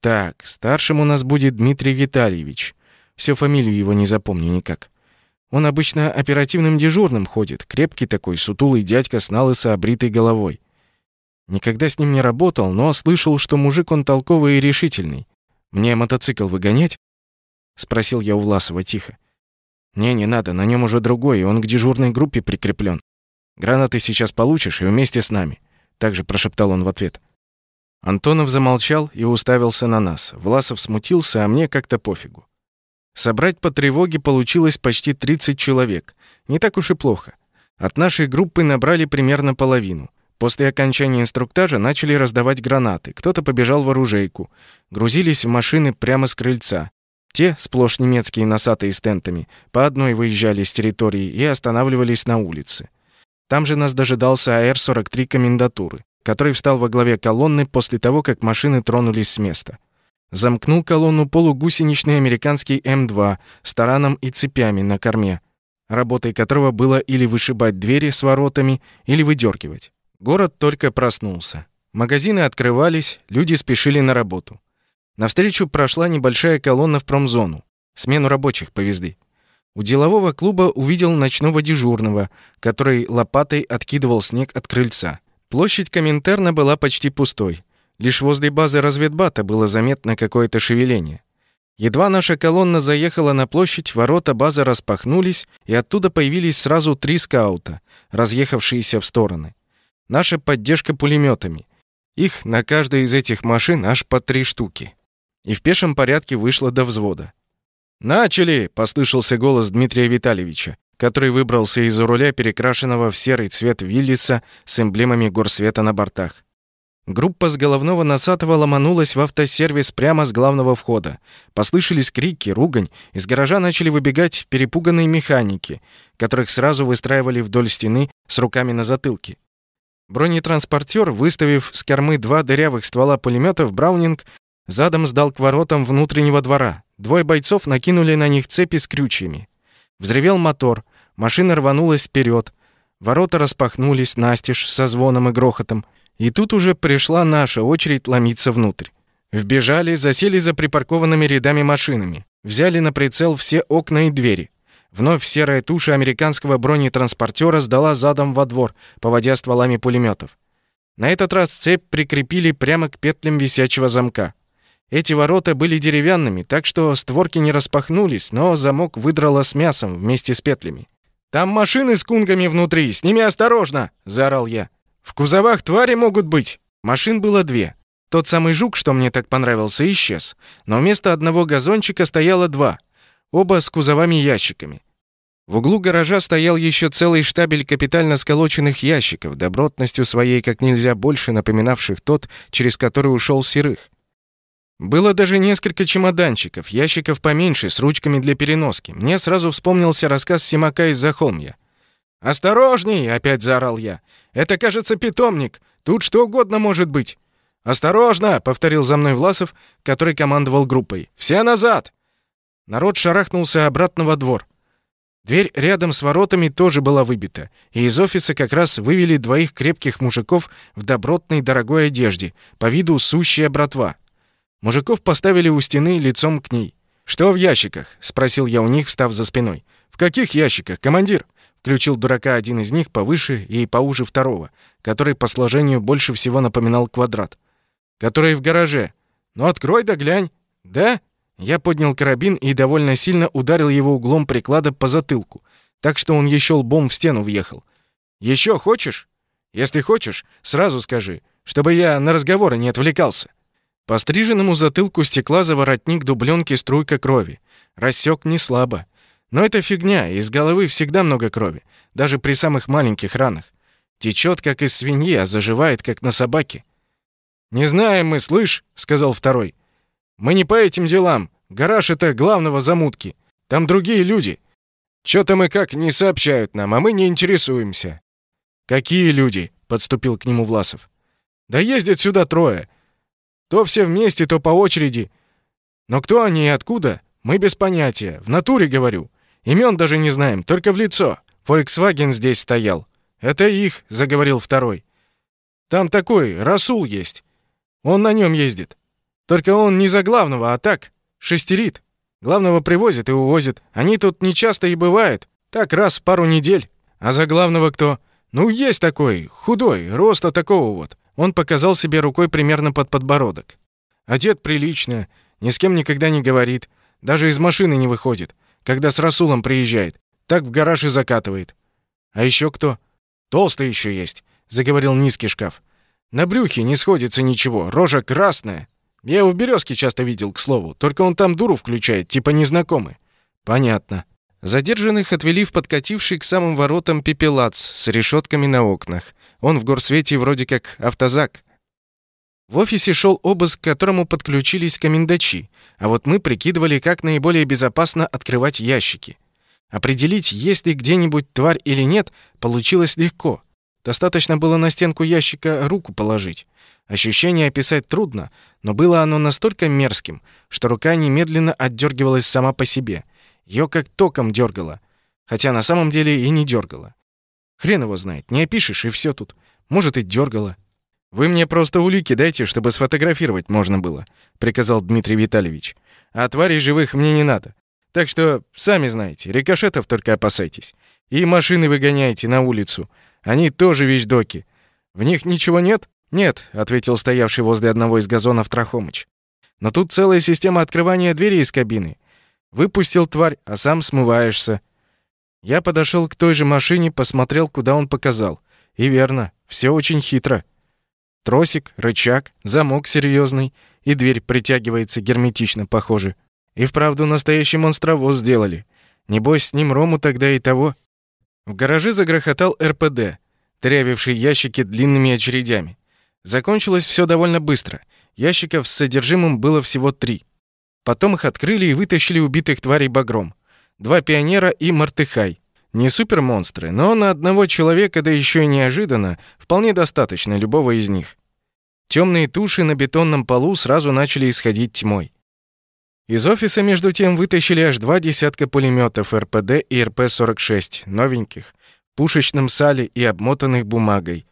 «Так, старшим у нас будет Дмитрий Витальевич. Всю фамилию его не запомню никак. Он обычно оперативным дежурным ходит, крепкий такой, сутулый дядька с налысо обритой головой. Никогда с ним не работал, но слышал, что мужик он толковый и решительный. Мне мотоцикл выгонять? спросил я у Власова тихо. Не, не надо, на нем уже другой, и он к дежурной группе прикреплен. Гранаты сейчас получишь и вместе с нами, также прошептал он в ответ. Антонов замолчал и уставился на нас. Власов смутился, а мне как-то пофигу. Собрать по тревоге получилось почти 30 человек. Не так уж и плохо. От нашей группы набрали примерно половину. После окончания инструктажа начали раздавать гранаты. Кто-то побежал в оружейку. Грузились в машины прямо с крыльца. Те, сплошь немецкие носатые с тентами, по одной выезжали с территории и останавливались на улице. Там же нас дожидался АР-43 комендатуры, который встал во главе колонны после того, как машины тронулись с места. Замкнул колонну полугусеничный американский М2 с тараном и цепями на корме, работой которого было или вышибать двери с воротами, или выдергивать. Город только проснулся. Магазины открывались, люди спешили на работу. Навстречу прошла небольшая колонна в промзону. Смену рабочих повезли. У делового клуба увидел ночного дежурного, который лопатой откидывал снег от крыльца. Площадь Коминтерна была почти пустой. Лишь возле базы разведбата было заметно какое-то шевеление. Едва наша колонна заехала на площадь, ворота базы распахнулись, и оттуда появились сразу три скаута, разъехавшиеся в стороны. Наша поддержка пулеметами. Их на каждой из этих машин аж по три штуки. И в пешем порядке вышло до взвода. «Начали!» — послышался голос Дмитрия Витальевича, который выбрался из-за руля, перекрашенного в серый цвет Виллиса с эмблемами горсвета на бортах. Группа с головного Носатого ломанулась в автосервис прямо с главного входа. Послышались крики, ругань, из гаража начали выбегать перепуганные механики, которых сразу выстраивали вдоль стены с руками на затылке. Бронетранспортер, выставив с кормы два дырявых ствола пулеметов, Браунинг задом сдал к воротам внутреннего двора. Двое бойцов накинули на них цепи с крючьями. Взревел мотор, машина рванулась вперед. Ворота распахнулись настежь со звоном и грохотом. И тут уже пришла наша очередь ломиться внутрь. Вбежали, засели за припаркованными рядами машинами. Взяли на прицел все окна и двери. Вновь серая туша американского бронетранспортера сдала задом во двор, поводя стволами пулеметов. На этот раз цепь прикрепили прямо к петлям висячего замка. Эти ворота были деревянными, так что створки не распахнулись, но замок выдрало с мясом вместе с петлями. «Там машины с кунгами внутри, с ними осторожно!» — заорал я. В кузовах твари могут быть. Машин было две. Тот самый жук, что мне так понравился, исчез. Но вместо одного газончика стояло два. Оба с кузовами-ящиками. В углу гаража стоял еще целый штабель капитально сколоченных ящиков, добротностью своей как нельзя больше напоминавших тот, через который ушел Серых. Было даже несколько чемоданчиков, ящиков поменьше, с ручками для переноски. Мне сразу вспомнился рассказ Симака из Захолмья. «Осторожней!» — опять заорал я. Это, кажется, питомник. Тут что угодно может быть. Осторожно, повторил за мной Власов, который командовал группой. Все назад. Народ шарахнулся обратно во двор. Дверь рядом с воротами тоже была выбита, и из офиса как раз вывели двоих крепких мужиков в добротной дорогой одежде, по виду сущая братва. Мужиков поставили у стены лицом к ней. «Что в ящиках?» — спросил я у них, встав за спиной. «В каких ящиках, командир?» Включил дурака один из них повыше и поуже второго, который по сложению больше всего напоминал квадрат. «Который в гараже. Ну, открой да глянь. Да?» Я поднял карабин и довольно сильно ударил его углом приклада по затылку, так что он еще лбом в стену въехал. «Еще хочешь? Если хочешь, сразу скажи, чтобы я на разговоры не отвлекался». По стриженному затылку стекла за воротник дубленки струйка крови. Рассек не слабо. Но это фигня, из головы всегда много крови, даже при самых маленьких ранах. Течет, как из свиньи, а заживает, как на собаке. «Не знаем мы, слышь», — сказал второй. «Мы не по этим делам. Гараж — это главного замутки. Там другие люди. Чё-то мы как не сообщают нам, а мы не интересуемся». «Какие люди?» — подступил к нему Власов. «Да ездят сюда трое. То все вместе, то по очереди. Но кто они и откуда, мы без понятия. В натуре, говорю. Имен даже не знаем, только в лицо. Volkswagen здесь стоял. Это их, заговорил второй. Там такой, Расул есть. Он на нем ездит. Только он не за главного, а так, шестерит. Главного привозит и увозит. Они тут не часто и бывают. Так раз в пару недель. А за главного кто? Ну, есть такой, худой, роста такого вот. Он показал себе рукой примерно под подбородок. Одет прилично, ни с кем никогда не говорит, даже из машины не выходит когда с Расулом приезжает. Так в гараж и закатывает. А еще кто? Толстый еще есть, заговорил низкий шкаф. На брюхе не сходится ничего, рожа красная. Я его в березке часто видел, к слову, только он там дуру включает, типа незнакомый. Понятно. Задержанных отвели в подкативший к самым воротам пепелац с решетками на окнах. Он в горсвете вроде как автозак. В офисе шел обыск, к которому подключились комендачи, а вот мы прикидывали, как наиболее безопасно открывать ящики. Определить, есть ли где-нибудь тварь или нет, получилось легко. Достаточно было на стенку ящика руку положить. Ощущение описать трудно, но было оно настолько мерзким, что рука немедленно отдергивалась сама по себе. Ее как током дергало, хотя на самом деле и не дергало. Хрен его знает, не опишешь, и все тут. Может, и дергало. Вы мне просто улики дайте, чтобы сфотографировать можно было, приказал Дмитрий Витальевич. А тварей живых мне не надо. Так что, сами знаете, рикошетов только опасайтесь. И машины выгоняйте на улицу. Они тоже вещдоки. В них ничего нет? Нет, ответил стоявший возле одного из газонов Трахомыч. Но тут целая система открывания двери из кабины. Выпустил тварь, а сам смываешься. Я подошел к той же машине, посмотрел, куда он показал. И верно, все очень хитро. Тросик, рычаг, замок серьезный, и дверь притягивается герметично, похоже. И вправду настоящий монстровоз сделали. Небось, с ним Рому тогда и того. В гараже загрохотал РПД, трявивший ящики длинными очередями. Закончилось все довольно быстро. Ящиков с содержимым было всего три. Потом их открыли и вытащили убитых тварей багром. Два пионера и мартыхай. Не супермонстры, но на одного человека, да еще и неожиданно, вполне достаточно любого из них. Темные туши на бетонном полу сразу начали исходить тьмой. Из офиса, между тем, вытащили аж два десятка пулеметов РПД и РП-46, новеньких, в пушечном сале и обмотанных бумагой.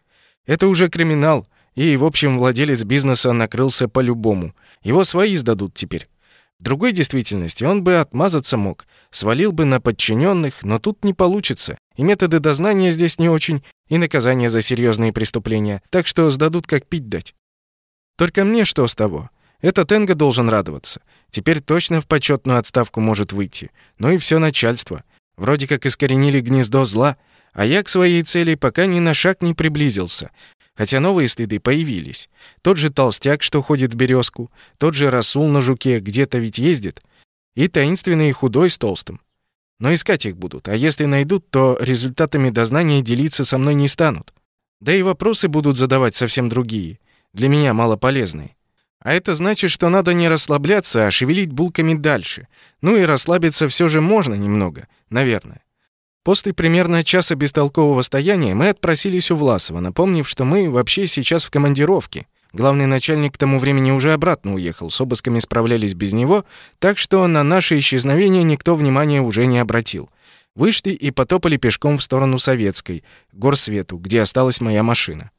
Это уже криминал, и, в общем, владелец бизнеса накрылся по-любому. Его свои сдадут теперь. В другой действительности он бы отмазаться мог, свалил бы на подчиненных, но тут не получится. И методы дознания здесь не очень, и наказание за серьезные преступления, так что сдадут как пить дать. Только мне что с того? Этот Энго должен радоваться. Теперь точно в почетную отставку может выйти. Ну и все начальство. Вроде как искоренили гнездо зла, а я к своей цели пока ни на шаг не приблизился. Хотя новые следы появились. Тот же толстяк, что ходит в березку, тот же Расул на жуке где-то ведь ездит, и таинственный худой с толстым. Но искать их будут, а если найдут, то результатами дознания делиться со мной не станут. Да и вопросы будут задавать совсем другие, для меня малополезные. А это значит, что надо не расслабляться, а шевелить булками дальше. Ну и расслабиться все же можно немного, наверное. После примерно часа бестолкового стояния мы отпросились у Власова, напомнив, что мы вообще сейчас в командировке. Главный начальник к тому времени уже обратно уехал, с обысками справлялись без него, так что на наше исчезновение никто внимания уже не обратил. Вышли и потопали пешком в сторону Советской, горсвету, где осталась моя машина.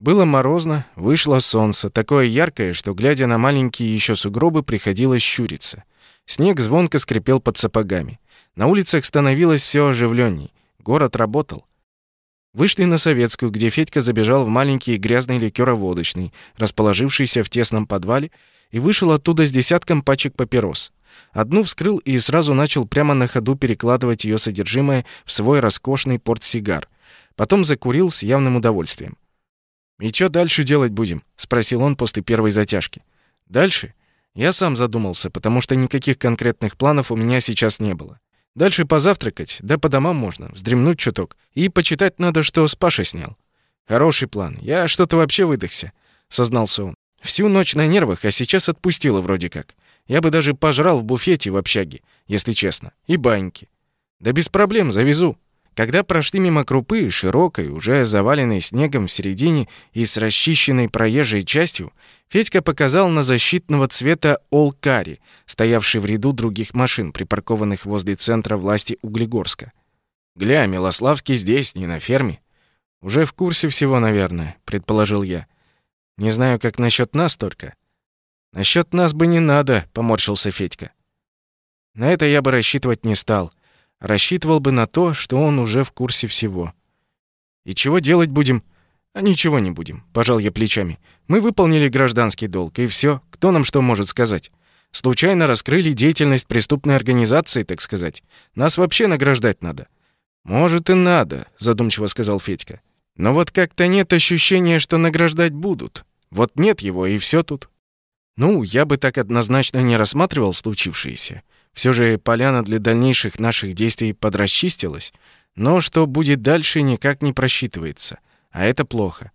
Было морозно, вышло солнце, такое яркое, что, глядя на маленькие еще сугробы, приходилось щуриться. Снег звонко скрипел под сапогами. На улицах становилось все оживленней. Город работал. Вышли на Советскую, где Федька забежал в маленький грязный ликероводочный, расположившийся в тесном подвале, и вышел оттуда с десятком пачек папирос. Одну вскрыл и сразу начал прямо на ходу перекладывать ее содержимое в свой роскошный портсигар. Потом закурил с явным удовольствием. «И что дальше делать будем?» — спросил он после первой затяжки. «Дальше?» Я сам задумался, потому что никаких конкретных планов у меня сейчас не было. Дальше позавтракать, да по домам можно, вздремнуть чуток. И почитать надо, что с Пашей снял. Хороший план. Я что-то вообще выдохся, сознался он. Всю ночь на нервах, а сейчас отпустило вроде как. Я бы даже пожрал в буфете в общаге, если честно, и баньки. Да без проблем, завезу. Когда прошли мимо крупы, широкой, уже заваленной снегом в середине и с расчищенной проезжей частью, Федька показал на защитного цвета Олкари, стоявший в ряду других машин, припаркованных возле центра власти Углегорска. «Гля, Милославский здесь, не на ферме». «Уже в курсе всего, наверное», — предположил я. «Не знаю, как насчет нас только». «Насчет нас бы не надо», — поморщился Федька. «На это я бы рассчитывать не стал рассчитывал бы на то, что он уже в курсе всего. И чего делать будем? А ничего не будем, пожал я плечами. Мы выполнили гражданский долг, и все. Кто нам что может сказать? Случайно раскрыли деятельность преступной организации, так сказать. Нас вообще награждать надо. Может и надо, задумчиво сказал Федька. Но вот как-то нет ощущения, что награждать будут. Вот нет его, и все тут. Ну, я бы так однозначно не рассматривал случившееся. Все же поляна для дальнейших наших действий подрасчистилась, но что будет дальше, никак не просчитывается. А это плохо.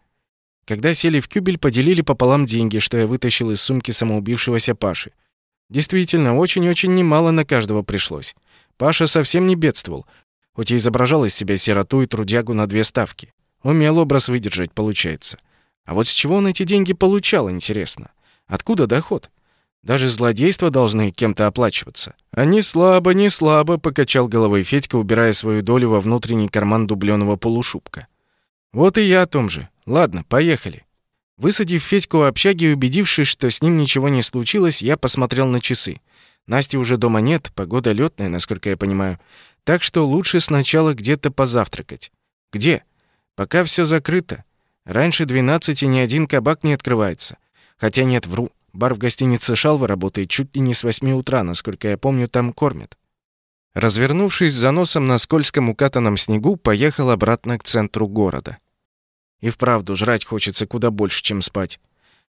Когда сели в кюбель, поделили пополам деньги, что я вытащил из сумки самоубившегося Паши. Действительно, очень-очень немало на каждого пришлось. Паша совсем не бедствовал, хоть и изображал из себя сироту и трудягу на две ставки. Умел образ выдержать, получается. А вот с чего он эти деньги получал, интересно? Откуда доход? Даже злодейства должны кем-то оплачиваться. А слабо, не слабо, покачал головой Федька, убирая свою долю во внутренний карман дублёного полушубка. Вот и я о том же. Ладно, поехали. Высадив Федьку в общаге и убедившись, что с ним ничего не случилось, я посмотрел на часы. Насти уже дома нет, погода лётная, насколько я понимаю. Так что лучше сначала где-то позавтракать. Где? Пока всё закрыто. Раньше 12 ни один кабак не открывается. Хотя нет, вру. Бар в гостинице «Шалва» работает чуть ли не с 8 утра, насколько я помню, там кормят. Развернувшись за носом на скользком укатанном снегу, поехал обратно к центру города. И вправду, жрать хочется куда больше, чем спать.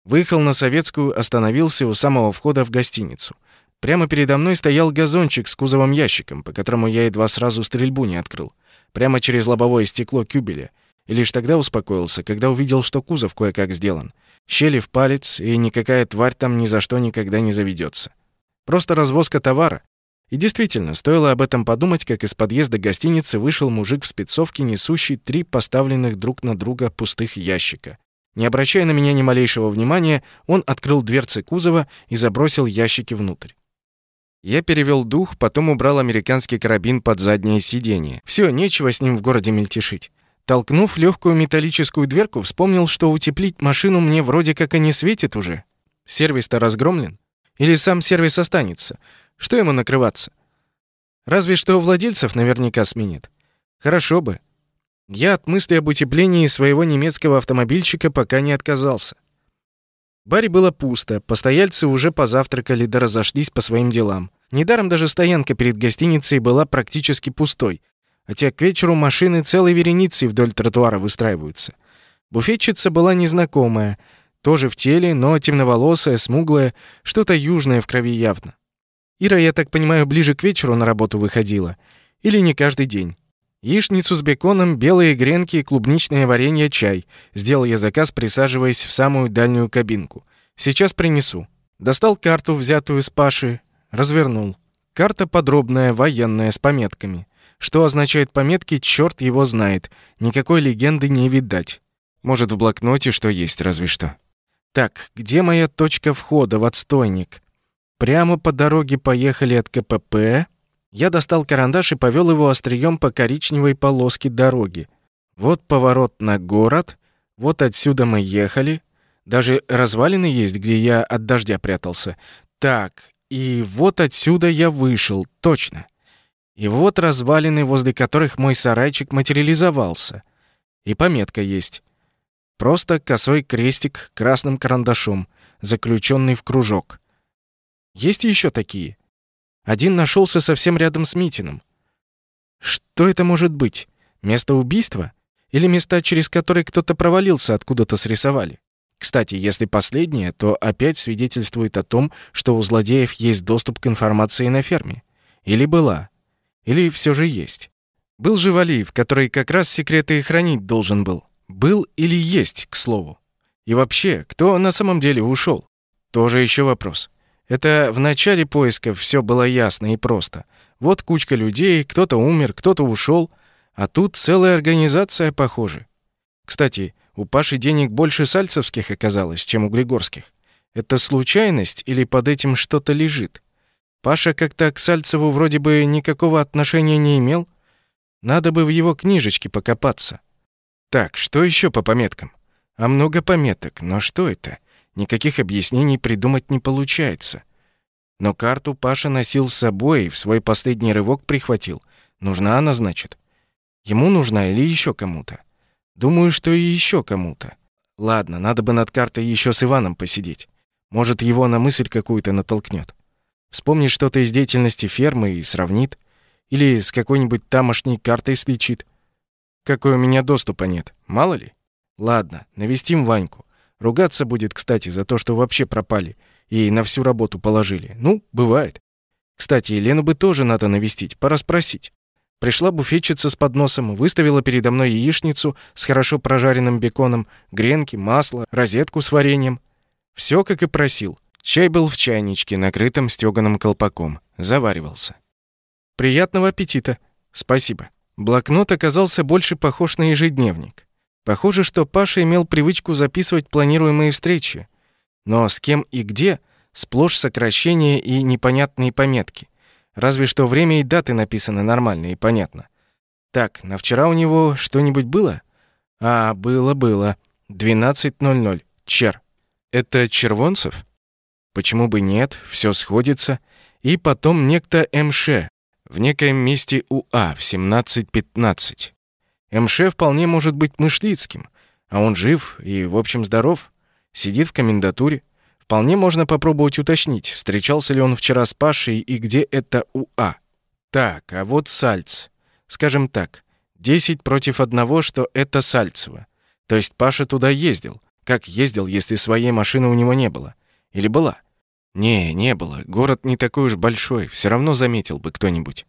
Выехал на Советскую, остановился у самого входа в гостиницу. Прямо передо мной стоял газончик с кузовом ящиком, по которому я едва сразу стрельбу не открыл. Прямо через лобовое стекло кюбеля. И лишь тогда успокоился, когда увидел, что кузов кое-как сделан. Щели в палец, и никакая тварь там ни за что никогда не заведется. Просто развозка товара, и действительно, стоило об этом подумать, как из подъезда гостиницы вышел мужик в спецовке, несущий три поставленных друг на друга пустых ящика. Не обращая на меня ни малейшего внимания, он открыл дверцы кузова и забросил ящики внутрь. Я перевел дух, потом убрал американский карабин под заднее сиденье. Все, нечего с ним в городе мельтешить. Толкнув легкую металлическую дверку, вспомнил, что утеплить машину мне вроде как и не светит уже. Сервис-то разгромлен. Или сам сервис останется. Что ему накрываться? Разве что владельцев наверняка сменит. Хорошо бы. Я от мысли об утеплении своего немецкого автомобильчика пока не отказался. Баре было пусто, постояльцы уже позавтракали да разошлись по своим делам. Недаром даже стоянка перед гостиницей была практически пустой, хотя к вечеру машины целой вереницей вдоль тротуара выстраиваются. Буфетчица была незнакомая, тоже в теле, но темноволосая, смуглая, что-то южное в крови явно. Ира, я так понимаю, ближе к вечеру на работу выходила. Или не каждый день. Яичницу с беконом, белые гренки, клубничное варенье, чай. Сделал я заказ, присаживаясь в самую дальнюю кабинку. Сейчас принесу. Достал карту, взятую с Паши, развернул. Карта подробная, военная, с пометками. Что означают пометки, черт его знает. Никакой легенды не видать. Может, в блокноте что есть, разве что. Так, где моя точка входа в отстойник? Прямо по дороге поехали от КПП. Я достал карандаш и повел его острием по коричневой полоске дороги. Вот поворот на город. Вот отсюда мы ехали. Даже развалины есть, где я от дождя прятался. Так, и вот отсюда я вышел, точно. И вот развалины, возле которых мой сарайчик материализовался. И пометка есть. Просто косой крестик красным карандашом, заключенный в кружок. Есть еще такие. Один нашелся совсем рядом с Митиным. Что это может быть? Место убийства? Или места, через которые кто-то провалился, откуда-то срисовали? Кстати, если последнее, то опять свидетельствует о том, что у злодеев есть доступ к информации на ферме. Или была. Или все же есть. Был же Валиев, который как раз секреты и хранить должен был. Был или есть, к слову. И вообще, кто на самом деле ушел? Тоже еще вопрос. Это в начале поисков все было ясно и просто. Вот кучка людей, кто-то умер, кто-то ушел, а тут целая организация, похоже. Кстати, у Паши денег больше сальцевских оказалось, чем у Глигорских. Это случайность или под этим что-то лежит? Паша как-то к Сальцеву вроде бы никакого отношения не имел. Надо бы в его книжечке покопаться. Так, что еще по пометкам? А много пометок, но что это? Никаких объяснений придумать не получается. Но карту Паша носил с собой и в свой последний рывок прихватил. Нужна она, значит. Ему нужна или еще кому-то? Думаю, что и еще кому-то. Ладно, надо бы над картой еще с Иваном посидеть. Может, его на мысль какую-то натолкнет. Вспомнит что-то из деятельности фермы и сравнит. Или с какой-нибудь тамошней картой сличит. Какой у меня доступа нет, мало ли? Ладно, навестим Ваньку. Ругаться будет, кстати, за то, что вообще пропали и на всю работу положили. Ну, бывает. Кстати, Елену бы тоже надо навестить, пора спросить. Пришла буфетчица с подносом, выставила передо мной яичницу с хорошо прожаренным беконом, гренки, масло, розетку с вареньем. Все, как и просил. Чай был в чайничке, накрытом стёганым колпаком. Заваривался. «Приятного аппетита!» «Спасибо». Блокнот оказался больше похож на ежедневник. Похоже, что Паша имел привычку записывать планируемые встречи. Но с кем и где — сплошь сокращения и непонятные пометки. Разве что время и даты написаны нормально и понятно. Так, на вчера у него что-нибудь было? А, было-было. 12.00. Чер. Это Червонцев? Почему бы нет, все сходится. И потом некто МШ в некоем месте УА в 17.15. МШ вполне может быть Мышлицким, а он жив и, в общем, здоров. Сидит в комендатуре. Вполне можно попробовать уточнить, встречался ли он вчера с Пашей и где это УА. Так, а вот Сальц. Скажем так, 10 против одного, что это Сальцево. То есть Паша туда ездил. Как ездил, если своей машины у него не было? Или была? Не, не было. Город не такой уж большой, все равно заметил бы кто-нибудь.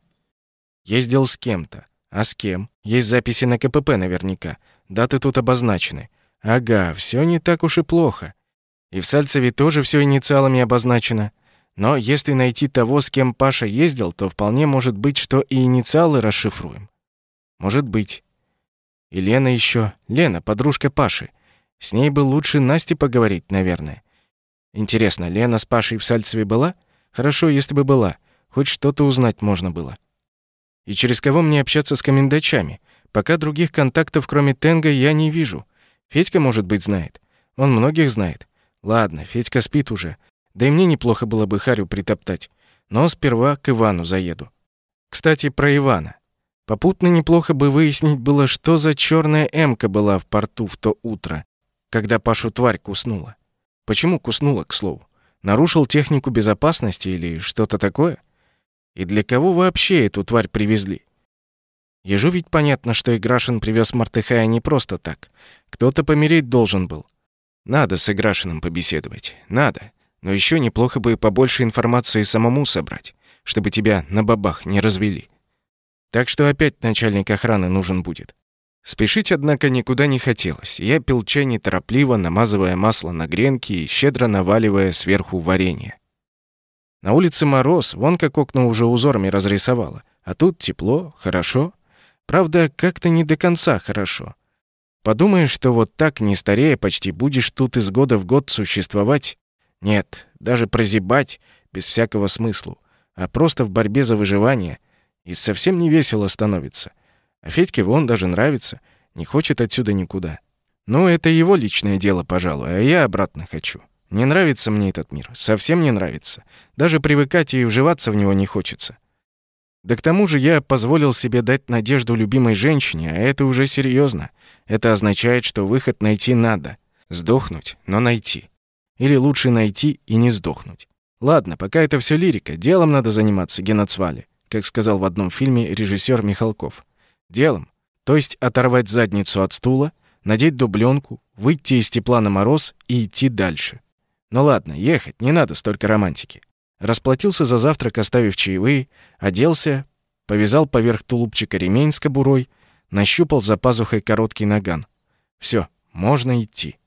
Ездил с кем-то. А с кем? Есть записи на КПП наверняка. Даты тут обозначены. Ага, все не так уж и плохо. И в Сальцеве тоже все инициалами обозначено. Но если найти того, с кем Паша ездил, то вполне может быть, что и инициалы расшифруем. Может быть. И Лена еще. Лена, подружка Паши. С ней бы лучше Насте поговорить, наверное. Интересно, Лена с Пашей в Сальцеве была? Хорошо, если бы была. Хоть что-то узнать можно было. И через кого мне общаться с комендачами? Пока других контактов, кроме Тенга, я не вижу. Федька, может быть, знает. Он многих знает. Ладно, Федька спит уже. Да и мне неплохо было бы Харю притоптать. Но сперва к Ивану заеду. Кстати, про Ивана. Попутно неплохо бы выяснить было, что за черная эмка была в порту в то утро, когда Пашу тварь куснула. Почему куснула, к слову? Нарушил технику безопасности или что-то такое? И для кого вообще эту тварь привезли? Ежу ведь понятно, что Играшин привез Мартыхая не просто так. Кто-то помереть должен был. Надо с Играшиным побеседовать. Надо. Но еще неплохо бы побольше информации самому собрать, чтобы тебя на бабах не развели. Так что опять начальник охраны нужен будет. Спешить, однако, никуда не хотелось. Я пил чай неторопливо, намазывая масло на гренки и щедро наваливая сверху варенье. На улице мороз, вон как окна уже узорами разрисовало. А тут тепло, хорошо. Правда, как-то не до конца хорошо. Подумаешь, что вот так, не старея, почти будешь тут из года в год существовать? Нет, даже прозябать без всякого смысла, а просто в борьбе за выживание. И совсем не весело становится. А Федьке вон даже нравится, не хочет отсюда никуда. Ну, это его личное дело, пожалуй, а я обратно хочу. Не нравится мне этот мир, совсем не нравится. Даже привыкать и вживаться в него не хочется. Да к тому же я позволил себе дать надежду любимой женщине, а это уже серьезно. Это означает, что выход найти надо. Сдохнуть, но найти. Или лучше найти и не сдохнуть. Ладно, пока это все лирика, делом надо заниматься, Геноцвали, как сказал в одном фильме режиссер Михалков. Делом. То есть оторвать задницу от стула, надеть дубленку, выйти из тепла на мороз и идти дальше. Ну ладно, ехать, не надо столько романтики. Расплатился за завтрак, оставив чаевые, оделся, повязал поверх тулупчика ремень с кобурой, нащупал за пазухой короткий наган. Все, можно идти.